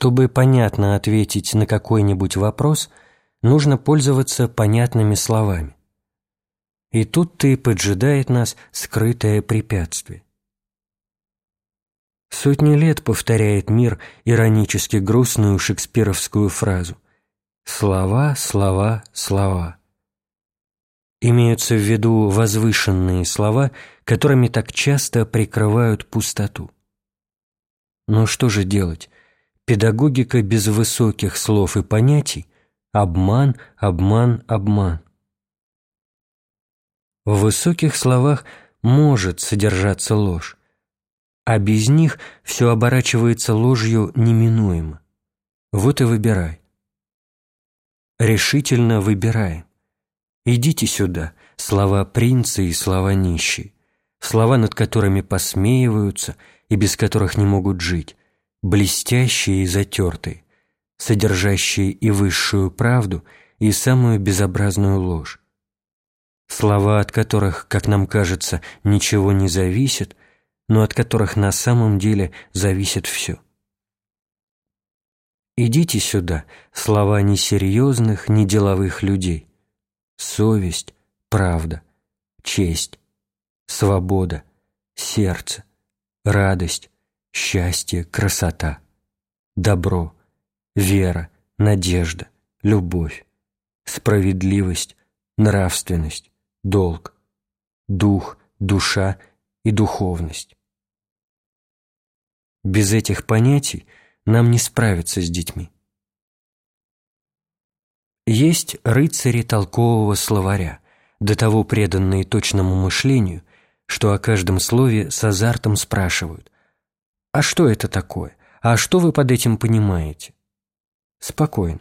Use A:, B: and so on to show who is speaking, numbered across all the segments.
A: Чтобы понятно ответить на какой-нибудь вопрос, нужно пользоваться понятными словами. И тут-то и поджидает нас скрытое препятствие. Сотни лет повторяет мир иронически грустную шекспировскую фразу «Слова, слова, слова». Имеются в виду возвышенные слова, которыми так часто прикрывают пустоту. Но что же делать? Педагогика без высоких слов и понятий – обман, обман, обман. В высоких словах может содержаться ложь, а без них все оборачивается ложью неминуемо. Вот и выбирай. Решительно выбираем. Идите сюда, слова принца и слова нищие, слова, над которыми посмеиваются и без которых не могут жить, блестящие и затертые, содержащие и высшую правду, и самую безобразную ложь. Слова, от которых, как нам кажется, ничего не зависит, но от которых на самом деле зависит все. Идите сюда, слова несерьезных, неделовых людей совесть, правда, честь, свобода, сердце, радость, счастье, красота, добро, вера, надежда, любовь, справедливость, нравственность, долг, дух, душа и духовность. Без этих понятий нам не справиться с детьми. Есть рыцари толкового словаря, до того преданные точному мышлению, что о каждом слове с азартом спрашивают «А что это такое? А что вы под этим понимаете?» Спокойно.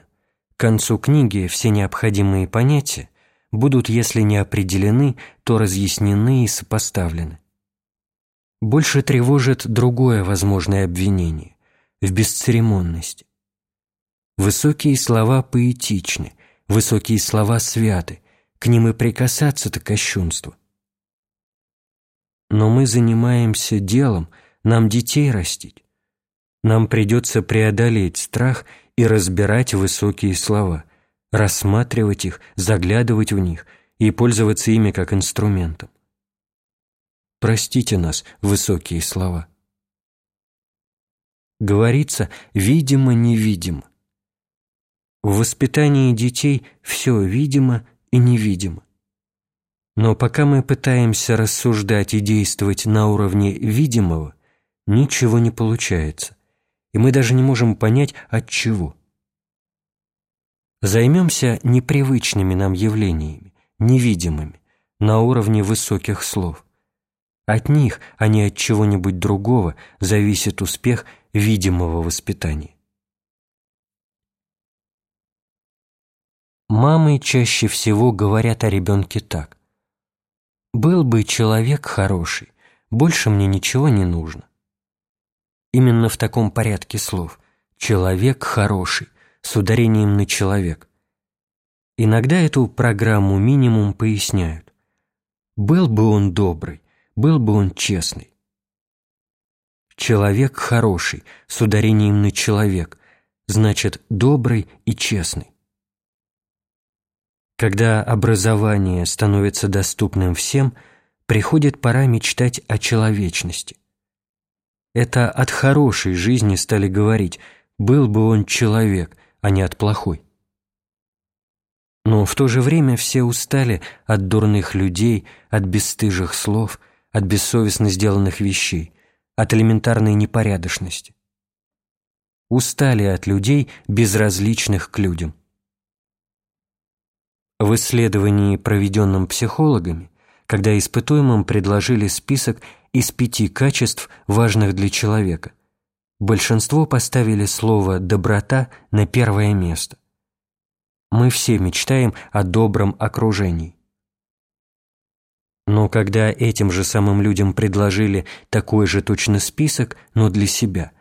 A: К концу книги все необходимые понятия будут, если не определены, то разъяснены и сопоставлены. Больше тревожит другое возможное обвинение – в бесцеремонности. Высокие слова поэтичны, Высокие слова святы, к ним и прикасаться-то кощунство. Но мы занимаемся делом, нам детей растить. Нам придется преодолеть страх и разбирать высокие слова, рассматривать их, заглядывать в них и пользоваться ими как инструментом. Простите нас, высокие слова. Говорится «видимо-невидимо». В воспитании детей все видимо и невидимо. Но пока мы пытаемся рассуждать и действовать на уровне видимого, ничего не получается, и мы даже не можем понять, от чего. Займемся непривычными нам явлениями, невидимыми, на уровне высоких слов. От них, а не от чего-нибудь другого, зависит успех видимого воспитания. Мамы чаще всего говорят о ребенке так. «Был бы человек хороший, больше мне ничего не нужно». Именно в таком порядке слов «человек хороший» с ударением на «человек». Иногда эту программу минимум поясняют. Был бы он добрый, был бы он честный. Человек хороший с ударением на «человек» значит добрый и честный. Когда образование становится доступным всем, приходит пора мечтать о человечности. Это от хорошей жизни стали говорить, был бы он человек, а не от плохой. Но в то же время все устали от дурных людей, от бесстыжих слов, от бессовестно сделанных вещей, от элементарной непорядочности. Устали от людей, безразличных к людям. В исследовании, проведенном психологами, когда испытуемым предложили список из пяти качеств, важных для человека, большинство поставили слово «доброта» на первое место. Мы все мечтаем о добром окружении. Но когда этим же самым людям предложили такой же точно список, но для себя –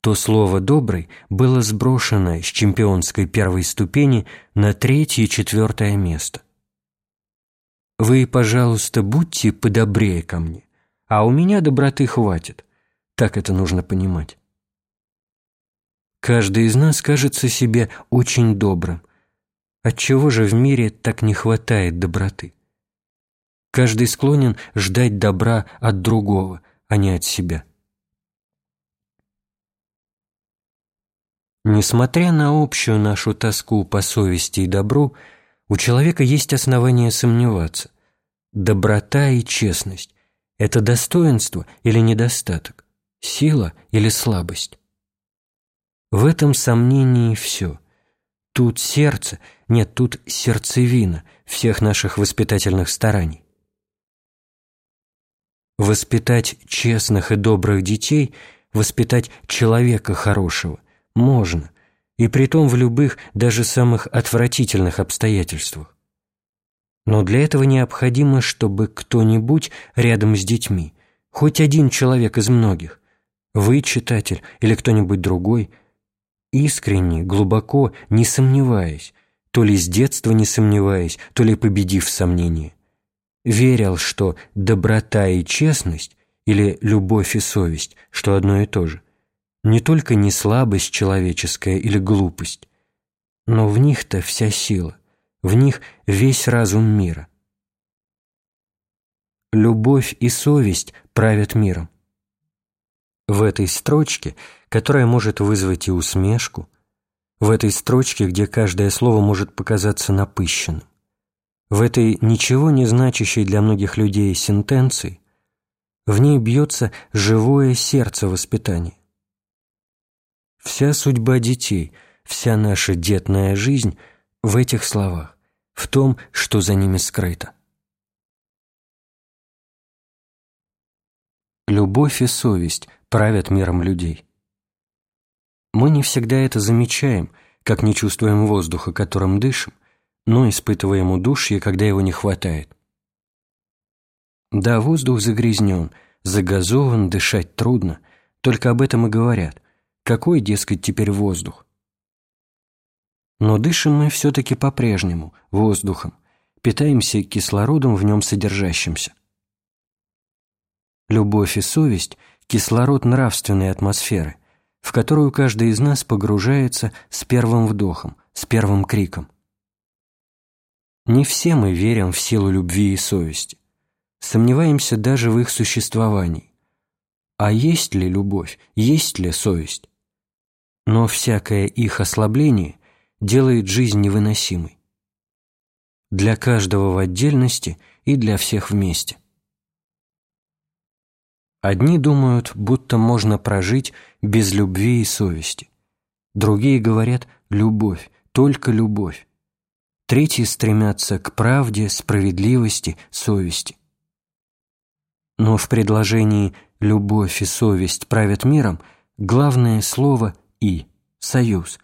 A: то слово «добрый» было сброшено с чемпионской первой ступени на третье и четвертое место. «Вы, пожалуйста, будьте подобрее ко мне, а у меня доброты хватит». Так это нужно понимать. Каждый из нас кажется себе очень добрым. Отчего же в мире так не хватает доброты? Каждый склонен ждать добра от другого, а не от себя. Несмотря на общую нашу тоску по совести и добру, у человека есть основания сомневаться. Доброта и честность – это достоинство или недостаток, сила или слабость? В этом сомнении все. Тут сердце, нет, тут сердцевина всех наших воспитательных стараний. Воспитать честных и добрых детей, воспитать человека хорошего можно, и притом в любых, даже самых отвратительных обстоятельствах. Но для этого необходимо, чтобы кто-нибудь рядом с детьми, хоть один человек из многих, вы, читатель, или кто-нибудь другой, искренне, глубоко, не сомневаясь, то ли с детства не сомневаясь, то ли победив сомнение, верил, что доброта и честность или любовь и совесть, что одно и то же, не только не слабость человеческая или глупость, но в них-то вся сила, в них весь разум мира. Любовь и совесть правят миром. В этой строчке, которая может вызвать и усмешку, в этой строчке, где каждое слово может показаться напыщенным, в этой ничего не значащей для многих людей сентенции, в ней бьется живое сердце воспитания. Вся судьба детей, вся наша детная жизнь в этих словах, в том, что за ними скрыто. Любовь и совесть правят миром людей. Мы не всегда это замечаем, как не чувствуем воздуха, которым дышим, но испытываем удушье, когда его не хватает. Да, воздух загрязнен, загазован, дышать трудно, только об этом и говорят. Какой, дескать, теперь воздух? Но дышим мы все-таки по-прежнему, воздухом, питаемся кислородом в нем содержащимся. Любовь и совесть – кислород нравственной атмосферы, в которую каждый из нас погружается с первым вдохом, с первым криком – не все мы верим в силу любви и совести. Сомневаемся даже в их существовании. А есть ли любовь, есть ли совесть? Но всякое их ослабление делает жизнь невыносимой. Для каждого в отдельности и для всех вместе. Одни думают, будто можно прожить без любви и совести. Другие говорят «любовь, только любовь». Третьи стремятся к правде, справедливости, совести. Но в предложении «любовь и совесть правят миром» главное слово «и» – союз,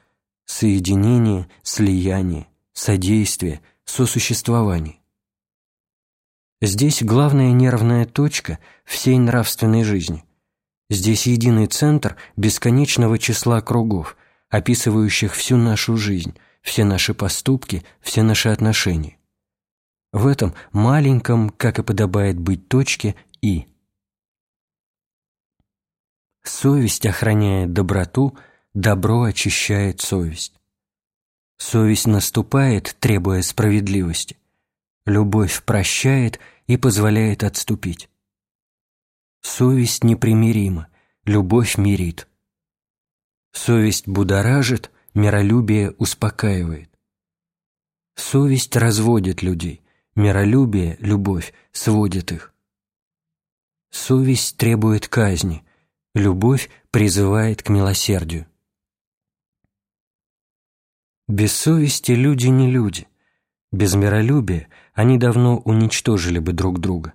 A: соединение, слияние, содействие, сосуществование. Здесь главная нервная точка всей нравственной жизни. Здесь единый центр бесконечного числа кругов, описывающих всю нашу жизнь, все наши поступки, все наши отношения. В этом маленьком, как и подобает быть точке, «и». Совесть охраняет доброту, добро очищает совесть. Совесть наступает, требуя справедливости. Любовь прощает и позволяет отступить. Совесть непримирима, любовь мирит. Совесть будоражит, миролюбие успокаивает. Совесть разводит людей, миролюбие, любовь сводит их. Совесть требует казни, любовь призывает к милосердию. Без совести люди не люди. Без миролюбия они давно уничтожили бы друг друга.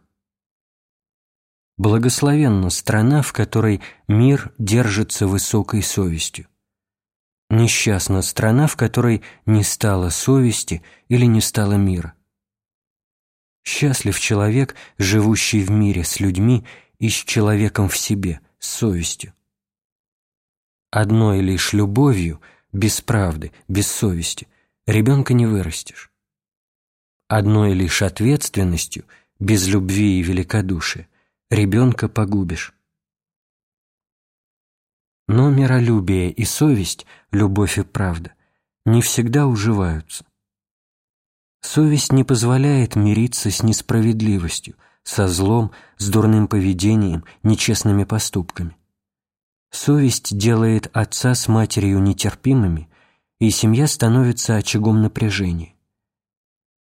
A: Благословенна страна, в которой мир держится высокой совестью. Несчастна страна, в которой не стало совести или не стало мира. Счастлив человек, живущий в мире с людьми и с человеком в себе, с совестью. Одной лишь любовью, без правды, без совести, ребенка не вырастешь. Одной лишь ответственностью, без любви и великодушия, ребенка погубишь. Но миролюбие и совесть, любовь и правда не всегда уживаются. Совесть не позволяет мириться с несправедливостью, со злом, с дурным поведением, нечестными поступками. Совесть делает отца с матерью нетерпимыми, и семья становится очагом напряжения.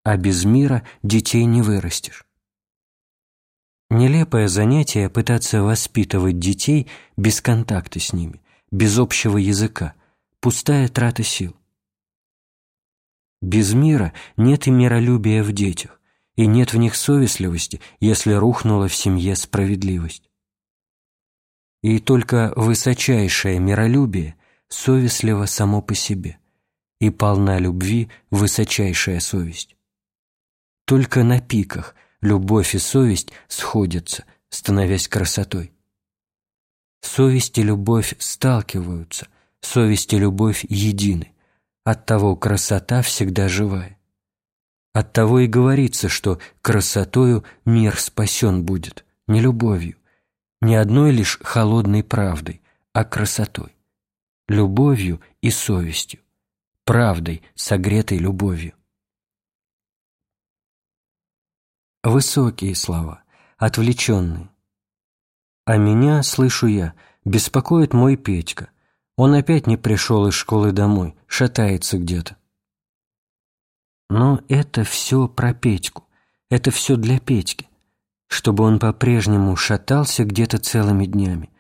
A: А без мира детей не вырастешь. Нелепое занятие пытаться воспитывать детей без контакта с ними, без общего языка, пустая трата сил. Без мира нет и миролюбия в детях, и нет в них совестливости, если рухнула в семье справедливость. И только высочайшее миролюбие совестливо само по себе, и полна любви высочайшая совесть. Только на пиках любовь и совесть сходятся, становясь красотой. Совесть и любовь сталкиваются, совесть и любовь едины, оттого красота всегда живая. Оттого и говорится, что красотою мир спасен будет, не любовью, не одной лишь холодной правдой, а красотой, любовью и совестью, правдой, согретой любовью. Высокие слова, отвлеченные. А меня, слышу я, беспокоит мой Петька. Он опять не пришел из школы домой, шатается где-то. Но это все про Петьку, это все для Петьки, чтобы он по-прежнему шатался где-то целыми днями.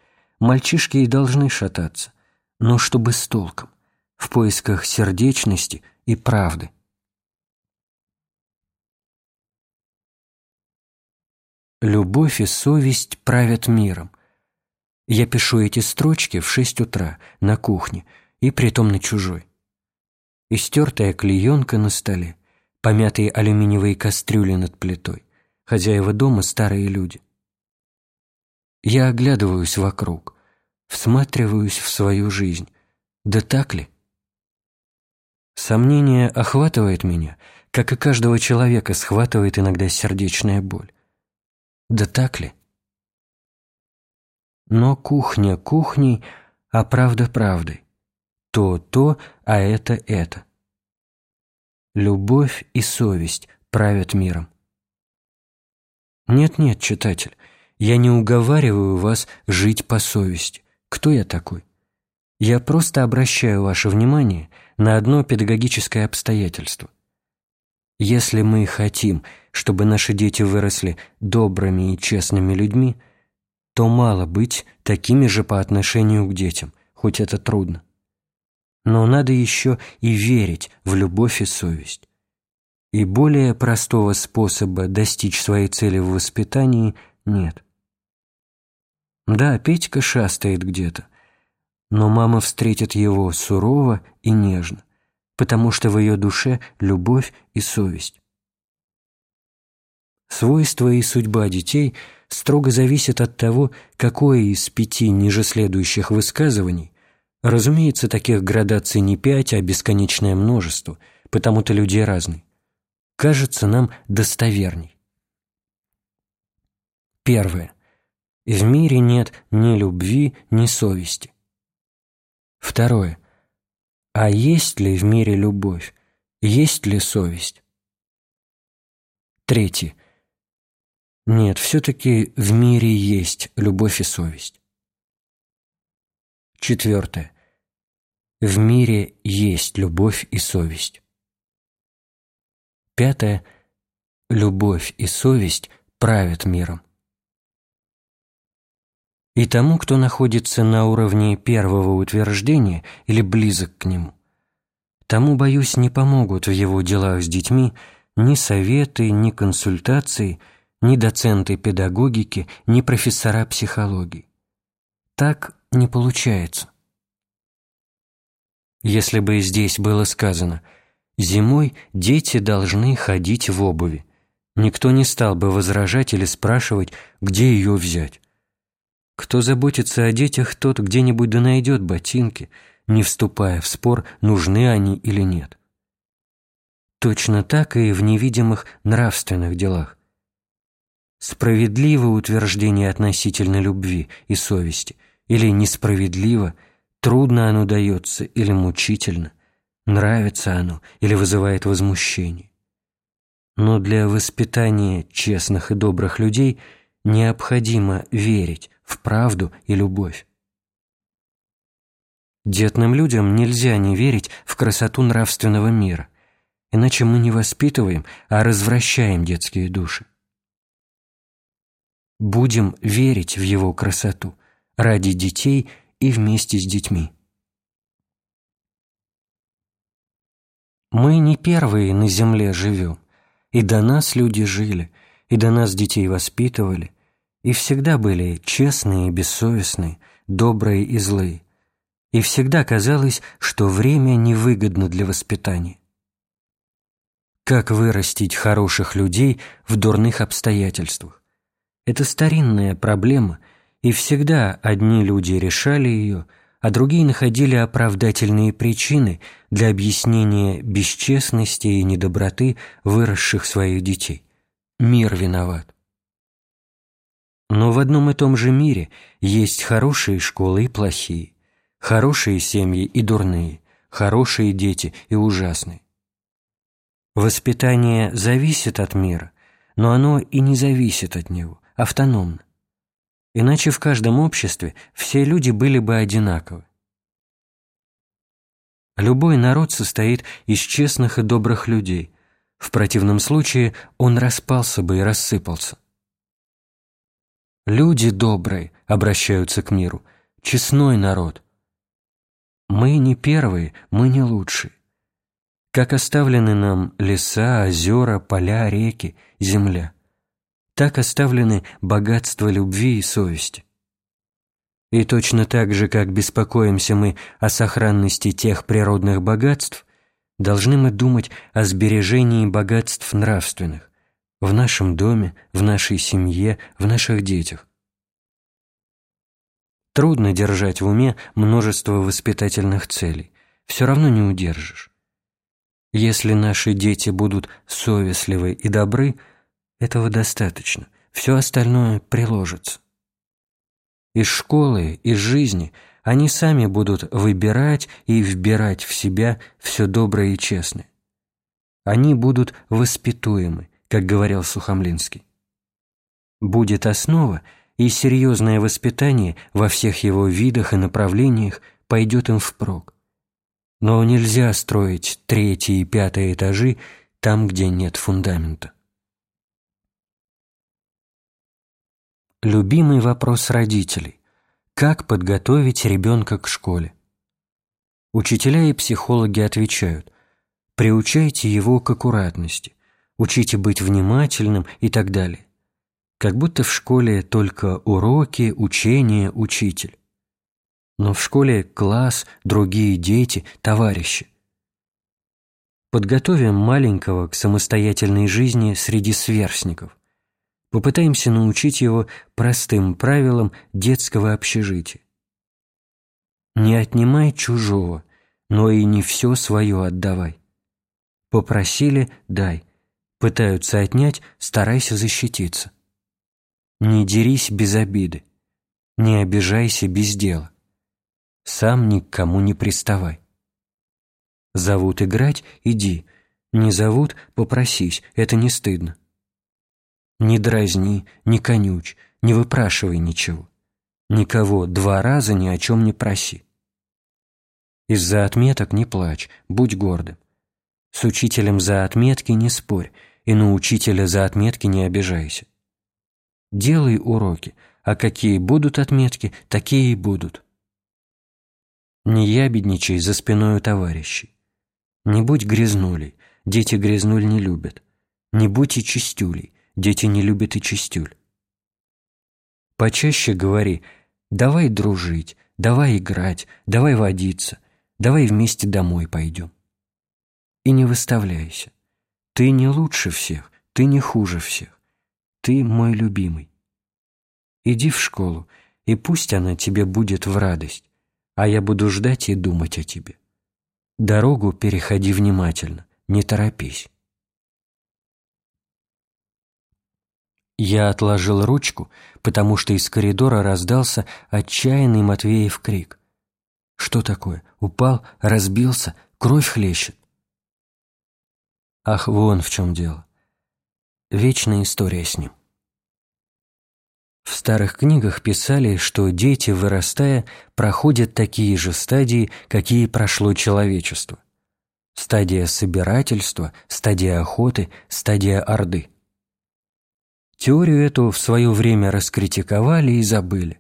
A: Мальчишки и должны шататься, но чтобы с толком, в поисках сердечности и правды. Любовь и совесть правят миром. Я пишу эти строчки в шесть утра на кухне, и притом на чужой. Истертая клеенка на столе, помятые алюминиевые кастрюли над плитой, хозяева дома старые люди. Я оглядываюсь вокруг, всматриваюсь в свою жизнь. Да так ли? Сомнение охватывает меня, как и каждого человека схватывает иногда сердечная боль. Да так ли? Но кухня кухней, а правда правдой. То то, а это это. Любовь и совесть правят миром. Нет-нет, читатель, я не уговариваю вас жить по совести. Кто я такой? Я просто обращаю ваше внимание на одно педагогическое обстоятельство. Если мы хотим, чтобы наши дети выросли добрыми и честными людьми, то мало быть такими же по отношению к детям, хоть это трудно. Но надо еще и верить в любовь и совесть. И более простого способа достичь своей цели в воспитании нет. Да, Петька шастает где-то, но мама встретит его сурово и нежно – потому что в ее душе любовь и совесть. Свойства и судьба детей строго зависят от того, какое из пяти ниже следующих высказываний, разумеется, таких градаций не пять, а бесконечное множество, потому-то люди разные, кажется нам достоверней. Первое. В мире нет ни любви, ни совести. Второе. А есть ли в мире любовь? Есть ли совесть? Третье. Нет, все-таки в мире есть любовь и совесть. Четвертое. В мире есть любовь и совесть. Пятое. Любовь и совесть правят миром. И тому, кто находится на уровне первого утверждения или близок к нему, тому, боюсь, не помогут в его делах с детьми ни советы, ни консультации, ни доценты педагогики, ни профессора психологии. Так не получается. Если бы здесь было сказано «зимой дети должны ходить в обуви», никто не стал бы возражать или спрашивать, где ее взять. Кто заботится о детях, тот где-нибудь да найдет ботинки, не вступая в спор, нужны они или нет. Точно так и в невидимых нравственных делах. Справедливо утверждение относительно любви и совести или несправедливо трудно оно дается или мучительно, нравится оно или вызывает возмущение. Но для воспитания честных и добрых людей необходимо верить в правду и любовь. Детным людям нельзя не верить в красоту нравственного мира, иначе мы не воспитываем, а развращаем детские души. Будем верить в его красоту ради детей и вместе с детьми. Мы не первые на земле живем, и до нас люди жили, и до нас детей воспитывали, и всегда были честные и бессовестные, добрые и злые, и всегда казалось, что время невыгодно для воспитания. Как вырастить хороших людей в дурных обстоятельствах? Это старинная проблема, и всегда одни люди решали ее, а другие находили оправдательные причины для объяснения бесчестности и недоброты выросших своих детей. Мир виноват. Но в одном и том же мире есть хорошие школы и плохие, хорошие семьи и дурные, хорошие дети и ужасные. Воспитание зависит от мира, но оно и не зависит от него, автономно. Иначе в каждом обществе все люди были бы одинаковы. Любой народ состоит из честных и добрых людей. В противном случае он распался бы и рассыпался. Люди добрые обращаются к миру, честной народ. Мы не первые, мы не лучшие как оставлены нам леса, озера, поля, реки, земля, так оставлены богатства любви и совести. И точно так же, как беспокоимся мы о сохранности тех природных богатств, должны мы думать о сбережении богатств нравственных в нашем доме, в нашей семье, в наших детях. Трудно держать в уме множество воспитательных целей, все равно не удержишь. Если наши дети будут совестливы и добры, этого достаточно, все остальное приложится. Из школы, из жизни они сами будут выбирать и вбирать в себя все доброе и честное. Они будут воспитуемы, как говорил Сухомлинский. Будет основа, и серьезное воспитание во всех его видах и направлениях пойдет им впрок. Но нельзя строить третий и пятый этажи там, где нет фундамента. Любимый вопрос родителей. Как подготовить ребенка к школе? Учителя и психологи отвечают, приучайте его к аккуратности, учите быть внимательным и так далее. Как будто в школе только уроки, учения, учитель но в школе класс, другие дети, товарищи. Подготовим маленького к самостоятельной жизни среди сверстников. Попытаемся научить его простым правилам детского общежития. Не отнимай чужого, но и не все свое отдавай. Попросили – дай. Пытаются отнять – старайся защититься. Не дерись без обиды. Не обижайся без дела. Сам ни к кому не приставай. Зовут играть – иди. Не зовут – попросись, это не стыдно. Не дразни, не конюч, не выпрашивай ничего. Никого два раза ни о чем не проси. Из-за отметок не плачь, будь гордым. С учителем за отметки не спорь, и на учителя за отметки не обижайся. Делай уроки, а какие будут отметки, такие и будут. Не ябедничай за спиной у товарищей. Не будь грязнулей, дети грязнуль не любят. Не будь и чистюлей, дети не любят и чистюль. Почаще говори «давай дружить», «давай играть», «давай водиться», «давай вместе домой пойдем». И не выставляйся. Ты не лучше всех, ты не хуже всех. Ты мой любимый. Иди в школу, и пусть она тебе будет в радость, а я буду ждать и думать о тебе. Дорогу переходи внимательно, не торопись. Я отложил ручку, потому что из коридора раздался отчаянный Матвеев крик. Что такое? Упал, разбился, кровь хлещет. Ах, вон в чем дело. Вечная история с ним. В старых книгах писали, что дети, вырастая, проходят такие же стадии, какие прошло человечество. Стадия собирательства, стадия охоты, стадия орды. Теорию эту в свое время раскритиковали и забыли.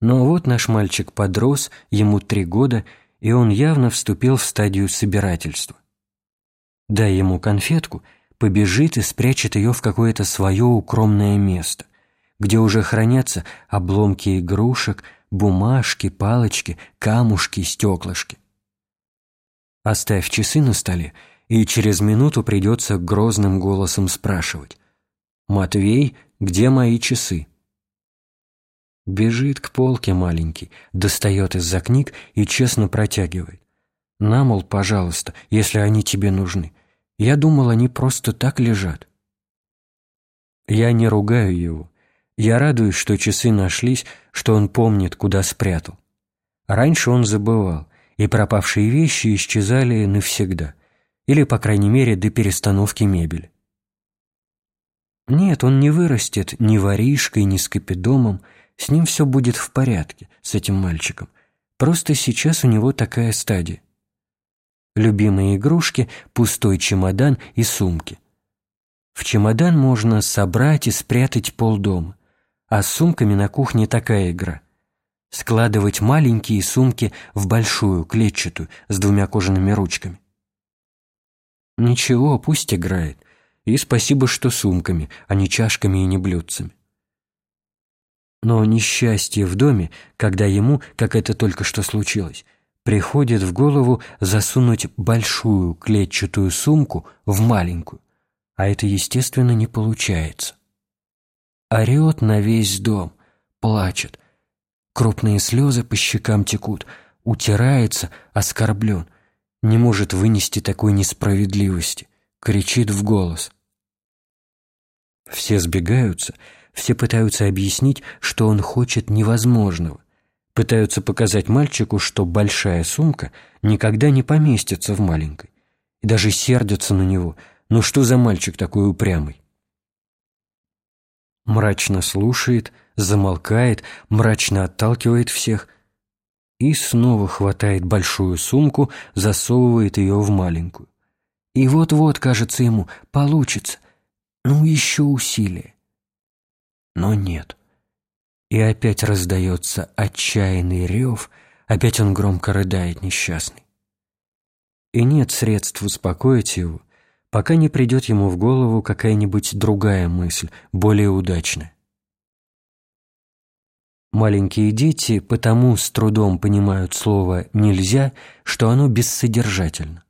A: Но вот наш мальчик подрос, ему три года, и он явно вступил в стадию собирательства. Дай ему конфетку, побежит и спрячет ее в какое-то свое укромное место где уже хранятся обломки игрушек, бумажки, палочки, камушки, стеклышки. Оставь часы на столе, и через минуту придется грозным голосом спрашивать «Матвей, где мои часы?» Бежит к полке маленький, достает из-за книг и честно протягивает. «На, мол, пожалуйста, если они тебе нужны. Я думал, они просто так лежат». Я не ругаю его, я радуюсь, что часы нашлись, что он помнит, куда спрятал. Раньше он забывал, и пропавшие вещи исчезали навсегда, или, по крайней мере, до перестановки мебели. Нет, он не вырастет ни воришкой, ни скопидомом, с ним все будет в порядке, с этим мальчиком. Просто сейчас у него такая стадия. Любимые игрушки, пустой чемодан и сумки. В чемодан можно собрать и спрятать полдома. А с сумками на кухне такая игра. Складывать маленькие сумки в большую, клетчатую, с двумя кожаными ручками. Ничего, пусть играет. И спасибо, что сумками, а не чашками и не блюдцами. Но несчастье в доме, когда ему, как это только что случилось, приходит в голову засунуть большую клетчатую сумку в маленькую, а это, естественно, не получается орет на весь дом, плачет. Крупные слезы по щекам текут, утирается, оскорблен, не может вынести такой несправедливости, кричит в голос. Все сбегаются, все пытаются объяснить, что он хочет невозможного, пытаются показать мальчику, что большая сумка никогда не поместится в маленькой, и даже сердятся на него, ну что за мальчик такой упрямый? мрачно слушает, замолкает, мрачно отталкивает всех и снова хватает большую сумку, засовывает ее в маленькую. И вот-вот, кажется ему, получится. Ну, еще усилие. Но нет. И опять раздается отчаянный рев, опять он громко рыдает несчастный. И нет средств успокоить его, пока не придет ему в голову какая-нибудь другая мысль, более удачная. Маленькие дети потому с трудом понимают слово «нельзя», что оно бессодержательно.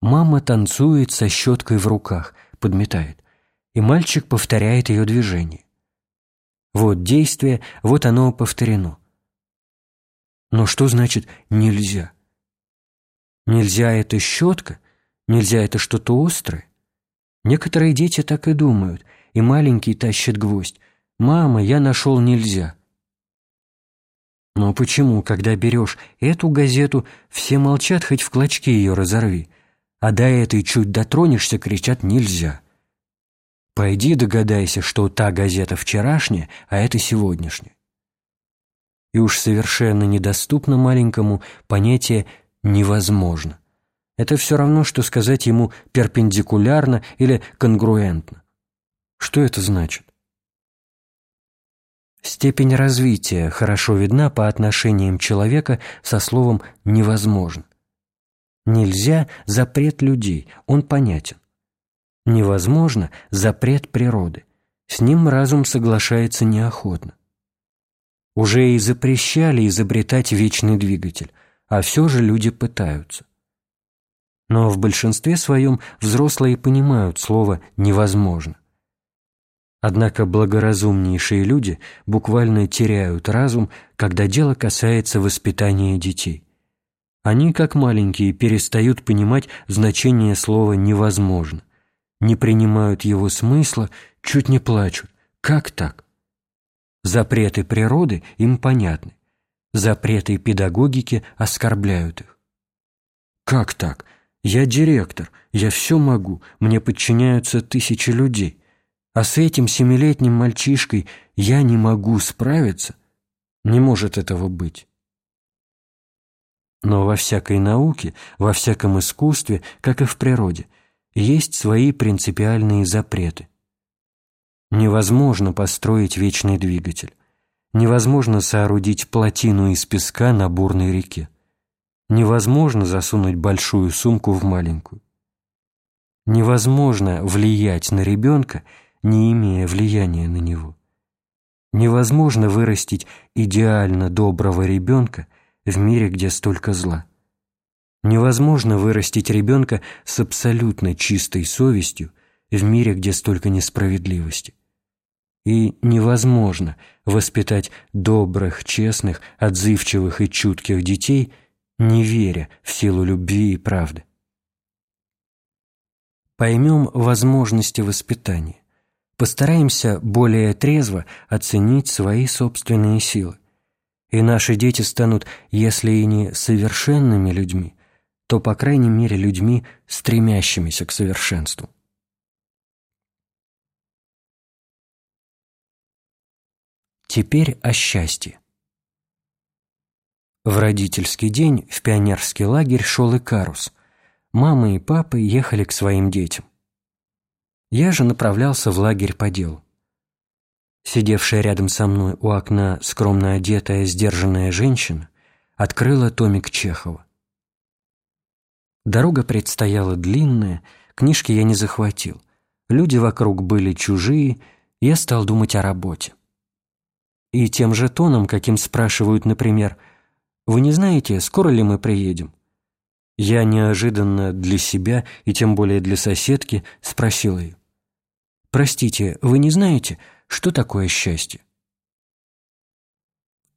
A: Мама танцует со щеткой в руках, подметает, и мальчик повторяет ее движение. Вот действие, вот оно повторено. Но что значит «нельзя»? Нельзя – это щетка – Нельзя это что-то острое? Некоторые дети так и думают, и маленький тащит гвоздь. «Мама, я нашел нельзя». Но почему, когда берешь эту газету, все молчат, хоть в клочки ее разорви, а до этой чуть дотронешься, кричат «нельзя». Пойди догадайся, что та газета вчерашняя, а это сегодняшняя. И уж совершенно недоступно маленькому понятие «невозможно». Это все равно, что сказать ему перпендикулярно или конгруентно. Что это значит? Степень развития хорошо видна по отношениям человека со словом «невозможно». Нельзя – запрет людей, он понятен. Невозможно – запрет природы. С ним разум соглашается неохотно. Уже и запрещали изобретать вечный двигатель, а все же люди пытаются. Но в большинстве своем взрослые понимают слово «невозможно». Однако благоразумнейшие люди буквально теряют разум, когда дело касается воспитания детей. Они, как маленькие, перестают понимать значение слова «невозможно», не принимают его смысла, чуть не плачут. Как так? Запреты природы им понятны. Запреты педагогики оскорбляют их. Как так? Я директор, я все могу, мне подчиняются тысячи людей. А с этим семилетним мальчишкой я не могу справиться? Не может этого быть. Но во всякой науке, во всяком искусстве, как и в природе, есть свои принципиальные запреты. Невозможно построить вечный двигатель. Невозможно соорудить плотину из песка на бурной реке. Невозможно засунуть большую сумку в маленькую. Невозможно влиять на ребенка, не имея влияния на него. Невозможно вырастить идеально доброго ребенка в мире, где столько зла. Невозможно вырастить ребенка с абсолютно чистой совестью в мире, где столько несправедливости. И невозможно воспитать добрых, честных, отзывчивых и чутких детей, не веря в силу любви и правды. Поймем возможности воспитания. Постараемся более трезво оценить свои собственные силы. И наши дети станут, если и не совершенными людьми, то, по крайней мере, людьми, стремящимися к совершенству. Теперь о счастье. В родительский день в пионерский лагерь шел Икарус. Мама и папа ехали к своим детям. Я же направлялся в лагерь по делу. Сидевшая рядом со мной у окна скромно одетая, сдержанная женщина открыла томик Чехова. Дорога предстояла длинная, книжки я не захватил. Люди вокруг были чужие, я стал думать о работе. И тем же тоном, каким спрашивают, например, «Вы не знаете, скоро ли мы приедем?» Я неожиданно для себя и тем более для соседки спросил ее. Простите, вы не знаете, что такое счастье?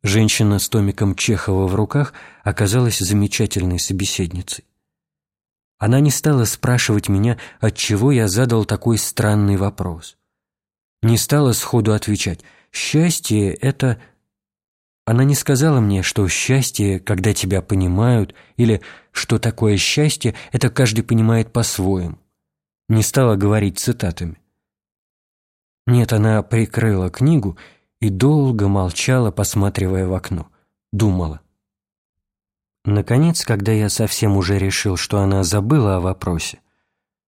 A: Женщина с томиком Чехова в руках оказалась замечательной собеседницей. Она не стала спрашивать меня, от чего я задал такой странный вопрос. Не стала сходу отвечать «счастье – это…» Она не сказала мне, что счастье, когда тебя понимают, или что такое счастье, это каждый понимает по-своему. Не стала говорить цитатами. Нет, она прикрыла книгу и долго молчала, посматривая в окно. Думала. Наконец, когда я совсем уже решил, что она забыла о вопросе,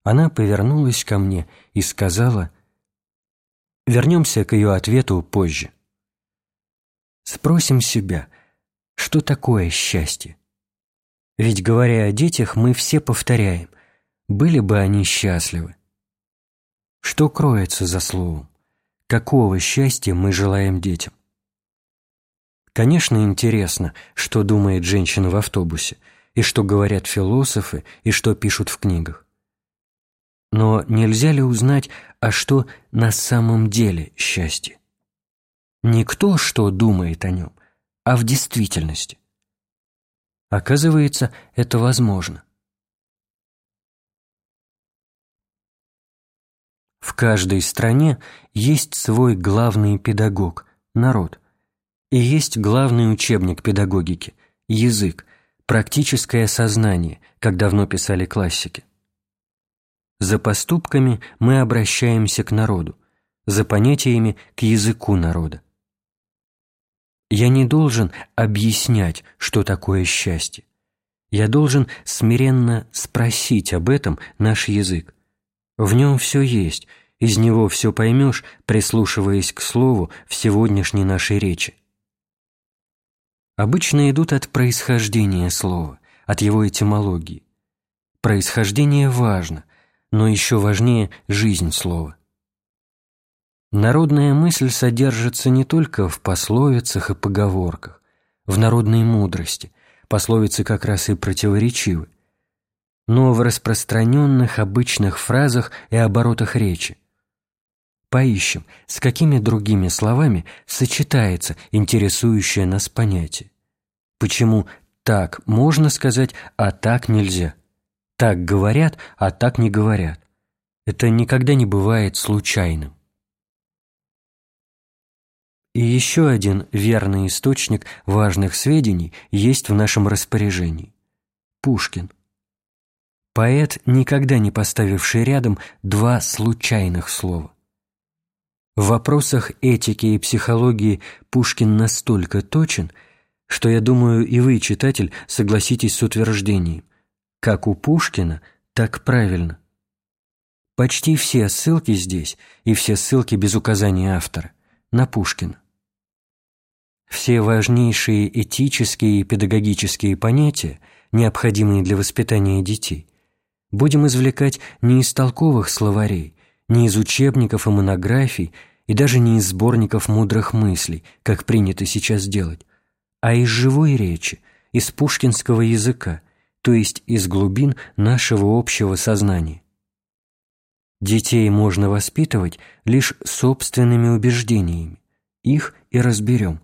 A: она повернулась ко мне и сказала «Вернемся к ее ответу позже». Спросим себя, что такое счастье? Ведь, говоря о детях, мы все повторяем, были бы они счастливы. Что кроется за словом? Какого счастья мы желаем детям? Конечно, интересно, что думает женщина в автобусе, и что говорят философы, и что пишут в книгах. Но нельзя ли узнать, а что на самом деле счастье? Не кто что думает о нем, а в действительности. Оказывается, это возможно. В каждой стране есть свой главный педагог – народ. И есть главный учебник педагогики – язык, практическое сознание, как давно писали классики. За поступками мы обращаемся к народу, за понятиями – к языку народа. Я не должен объяснять, что такое счастье. Я должен смиренно спросить об этом наш язык, в нем все есть, из него все поймешь, прислушиваясь к слову в сегодняшней нашей речи. Обычно идут от происхождения слова, от его этимологии. Происхождение важно, но еще важнее жизнь слова. Народная мысль содержится не только в пословицах и поговорках, в народной мудрости, пословицы как раз и противоречивы, но в распространенных обычных фразах и оборотах речи. Поищем, с какими другими словами сочетается интересующее нас понятие. Почему так можно сказать, а так нельзя? Так говорят, а так не говорят. Это никогда не бывает случайным. И еще один верный источник важных сведений есть в нашем распоряжении – Пушкин. Поэт, никогда не поставивший рядом два случайных слова. В вопросах этики и психологии Пушкин настолько точен, что, я думаю, и вы, читатель, согласитесь с утверждением. Как у Пушкина, так правильно. Почти все ссылки здесь, и все ссылки без указания автора, на Пушкина. Все важнейшие этические и педагогические понятия, необходимые для воспитания детей, будем извлекать не из толковых словарей, не из учебников и монографий, и даже не из сборников мудрых мыслей, как принято сейчас делать, а из живой речи, из пушкинского языка, то есть из глубин нашего общего сознания. Детей можно воспитывать лишь собственными убеждениями, их и разберем.